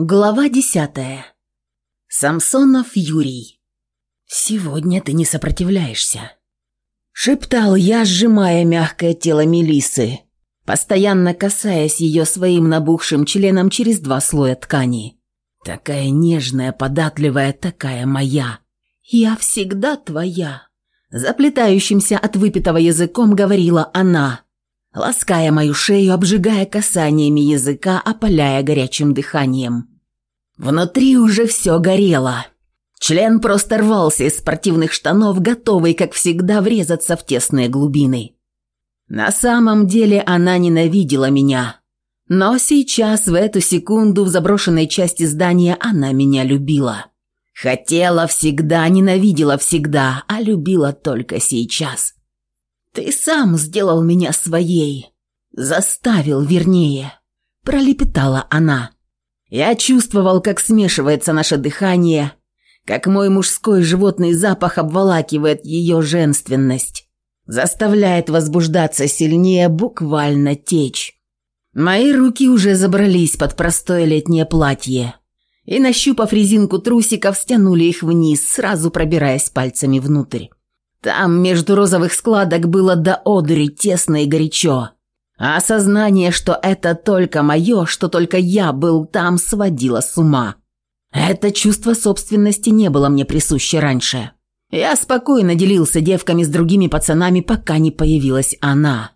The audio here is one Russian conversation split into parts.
Глава десятая. Самсонов Юрий. «Сегодня ты не сопротивляешься», — шептал я, сжимая мягкое тело Мелисы, постоянно касаясь ее своим набухшим членом через два слоя ткани. «Такая нежная, податливая, такая моя. Я всегда твоя», — заплетающимся от выпитого языком говорила она лаская мою шею, обжигая касаниями языка, опаляя горячим дыханием. Внутри уже все горело. Член просто рвался из спортивных штанов, готовый, как всегда, врезаться в тесные глубины. На самом деле она ненавидела меня. Но сейчас, в эту секунду, в заброшенной части здания она меня любила. Хотела всегда, ненавидела всегда, а любила только сейчас. Ты сам сделал меня своей. Заставил, вернее. Пролепетала она. Я чувствовал, как смешивается наше дыхание, как мой мужской животный запах обволакивает ее женственность, заставляет возбуждаться сильнее, буквально течь. Мои руки уже забрались под простое летнее платье и, нащупав резинку трусиков, стянули их вниз, сразу пробираясь пальцами внутрь. Там между розовых складок было до одури тесно и горячо. А осознание, что это только мое, что только я был там, сводило с ума. Это чувство собственности не было мне присуще раньше. Я спокойно делился девками с другими пацанами, пока не появилась она.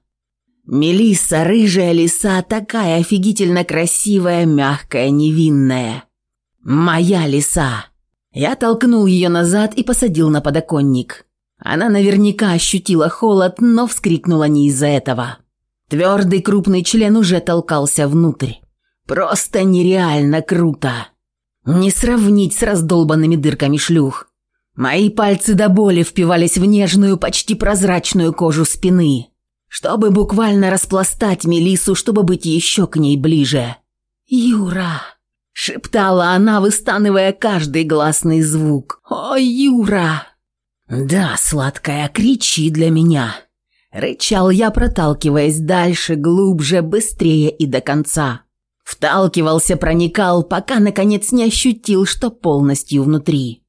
Мелисса, рыжая лиса, такая офигительно красивая, мягкая, невинная. Моя лиса. Я толкнул ее назад и посадил на подоконник. Она наверняка ощутила холод, но вскрикнула не из-за этого. Твердый крупный член уже толкался внутрь. Просто нереально круто. Не сравнить с раздолбанными дырками шлюх. Мои пальцы до боли впивались в нежную, почти прозрачную кожу спины, чтобы буквально распластать Мелису, чтобы быть еще к ней ближе. «Юра!» – шептала она, выстанывая каждый гласный звук. «О, Юра!» Да, сладкая, кричи для меня. Рычал я, проталкиваясь дальше, глубже, быстрее и до конца. Вталкивался, проникал, пока, наконец, не ощутил, что полностью внутри.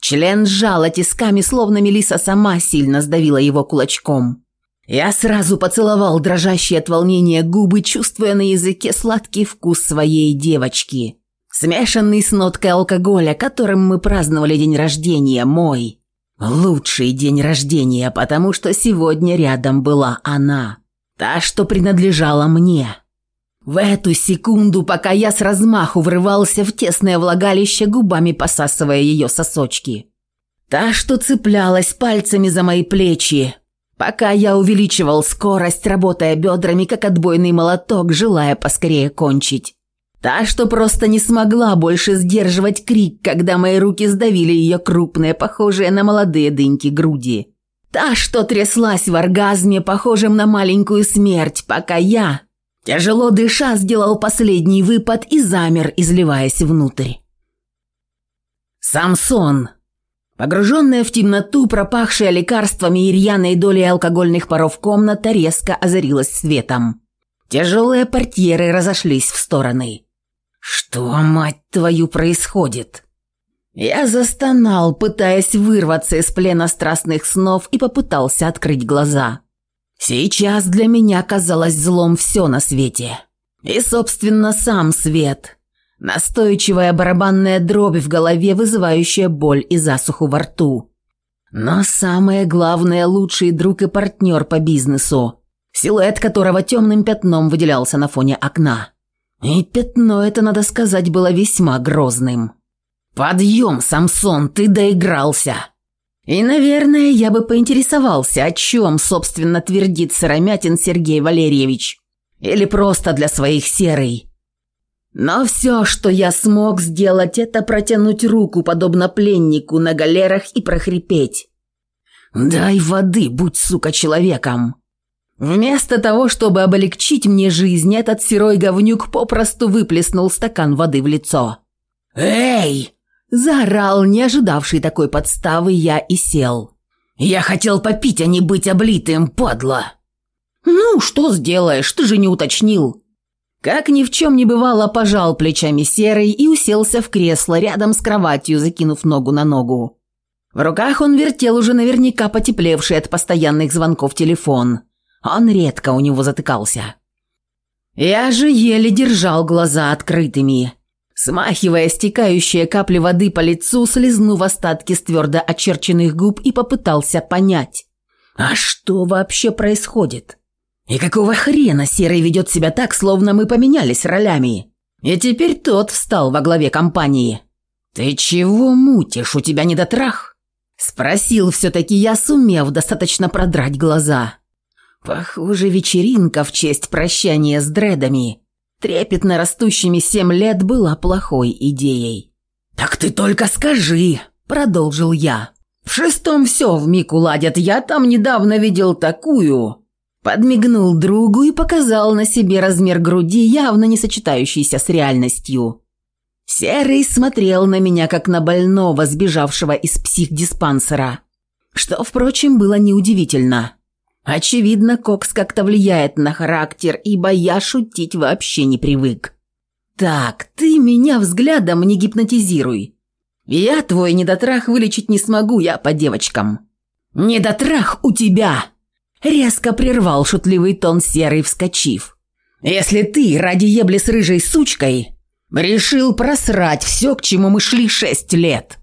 Член сжала тисками, словно Мелиса сама сильно сдавила его кулачком. Я сразу поцеловал дрожащие от волнения губы, чувствуя на языке сладкий вкус своей девочки. Смешанный с ноткой алкоголя, которым мы праздновали день рождения, мой. Лучший день рождения, потому что сегодня рядом была она, та, что принадлежала мне. В эту секунду, пока я с размаху врывался в тесное влагалище, губами посасывая ее сосочки. Та, что цеплялась пальцами за мои плечи, пока я увеличивал скорость, работая бедрами, как отбойный молоток, желая поскорее кончить. Та, что просто не смогла больше сдерживать крик, когда мои руки сдавили ее крупные, похожие на молодые дыньки груди. Та, что тряслась в оргазме, похожем на маленькую смерть, пока я, тяжело дыша, сделал последний выпад и замер, изливаясь внутрь. «Самсон!» Погруженная в темноту, пропахшая лекарствами и рьяной долей алкогольных паров комната резко озарилась светом. Тяжелые портьеры разошлись в стороны. «Что, мать твою, происходит?» Я застонал, пытаясь вырваться из плена страстных снов и попытался открыть глаза. Сейчас для меня казалось злом все на свете. И, собственно, сам свет. Настойчивая барабанная дробь в голове, вызывающая боль и засуху во рту. Но самое главное – лучший друг и партнер по бизнесу, силуэт которого темным пятном выделялся на фоне окна. И пятно это, надо сказать, было весьма грозным. «Подъем, Самсон, ты доигрался!» И, наверное, я бы поинтересовался, о чем, собственно, твердит Сыромятин Сергей Валерьевич. Или просто для своих серый. Но все, что я смог сделать, это протянуть руку, подобно пленнику на галерах, и прохрипеть. «Дай воды, будь, сука, человеком!» Вместо того, чтобы облегчить мне жизнь, этот серой говнюк попросту выплеснул стакан воды в лицо. «Эй!» – заорал, не ожидавший такой подставы, я и сел. «Я хотел попить, а не быть облитым, подло!» «Ну, что сделаешь, ты же не уточнил!» Как ни в чем не бывало, пожал плечами серый и уселся в кресло рядом с кроватью, закинув ногу на ногу. В руках он вертел уже наверняка потеплевший от постоянных звонков телефон – он редко у него затыкался. Я же еле держал глаза открытыми, смахивая стекающие капли воды по лицу, слезнув остатки с твердо очерченных губ и попытался понять. А что вообще происходит? И какого хрена Серый ведет себя так, словно мы поменялись ролями? И теперь тот встал во главе компании. «Ты чего мутишь? У тебя не недотрах?» Спросил все-таки я, сумев достаточно продрать глаза. Похоже, вечеринка в честь прощания с дредами, трепетно растущими семь лет, была плохой идеей. «Так ты только скажи!» – продолжил я. «В шестом все вмиг уладят, я там недавно видел такую!» Подмигнул другу и показал на себе размер груди, явно не сочетающийся с реальностью. Серый смотрел на меня, как на больного, сбежавшего из психдиспансера. Что, впрочем, было неудивительно. Очевидно, кокс как-то влияет на характер, ибо я шутить вообще не привык. Так, ты меня взглядом не гипнотизируй. Я твой недотрах вылечить не смогу, я по девочкам. Недотрах у тебя! Резко прервал шутливый тон серый, вскочив. Если ты ради ебли с рыжей сучкой решил просрать все, к чему мы шли шесть лет,